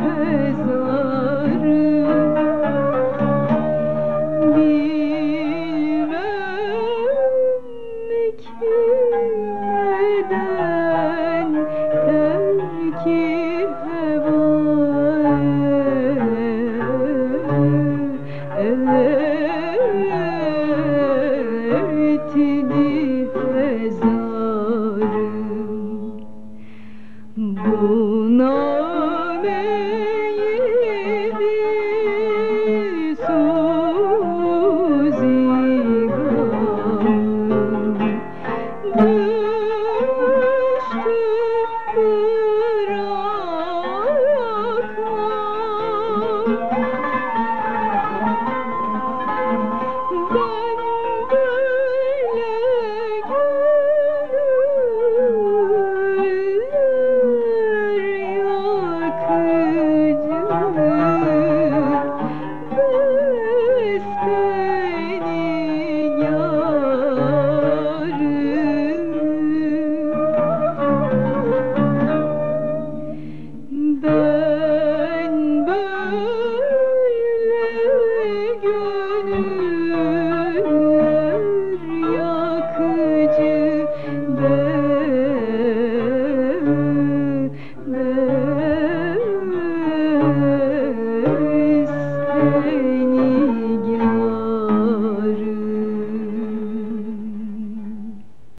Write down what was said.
Bilmem ki Dieu.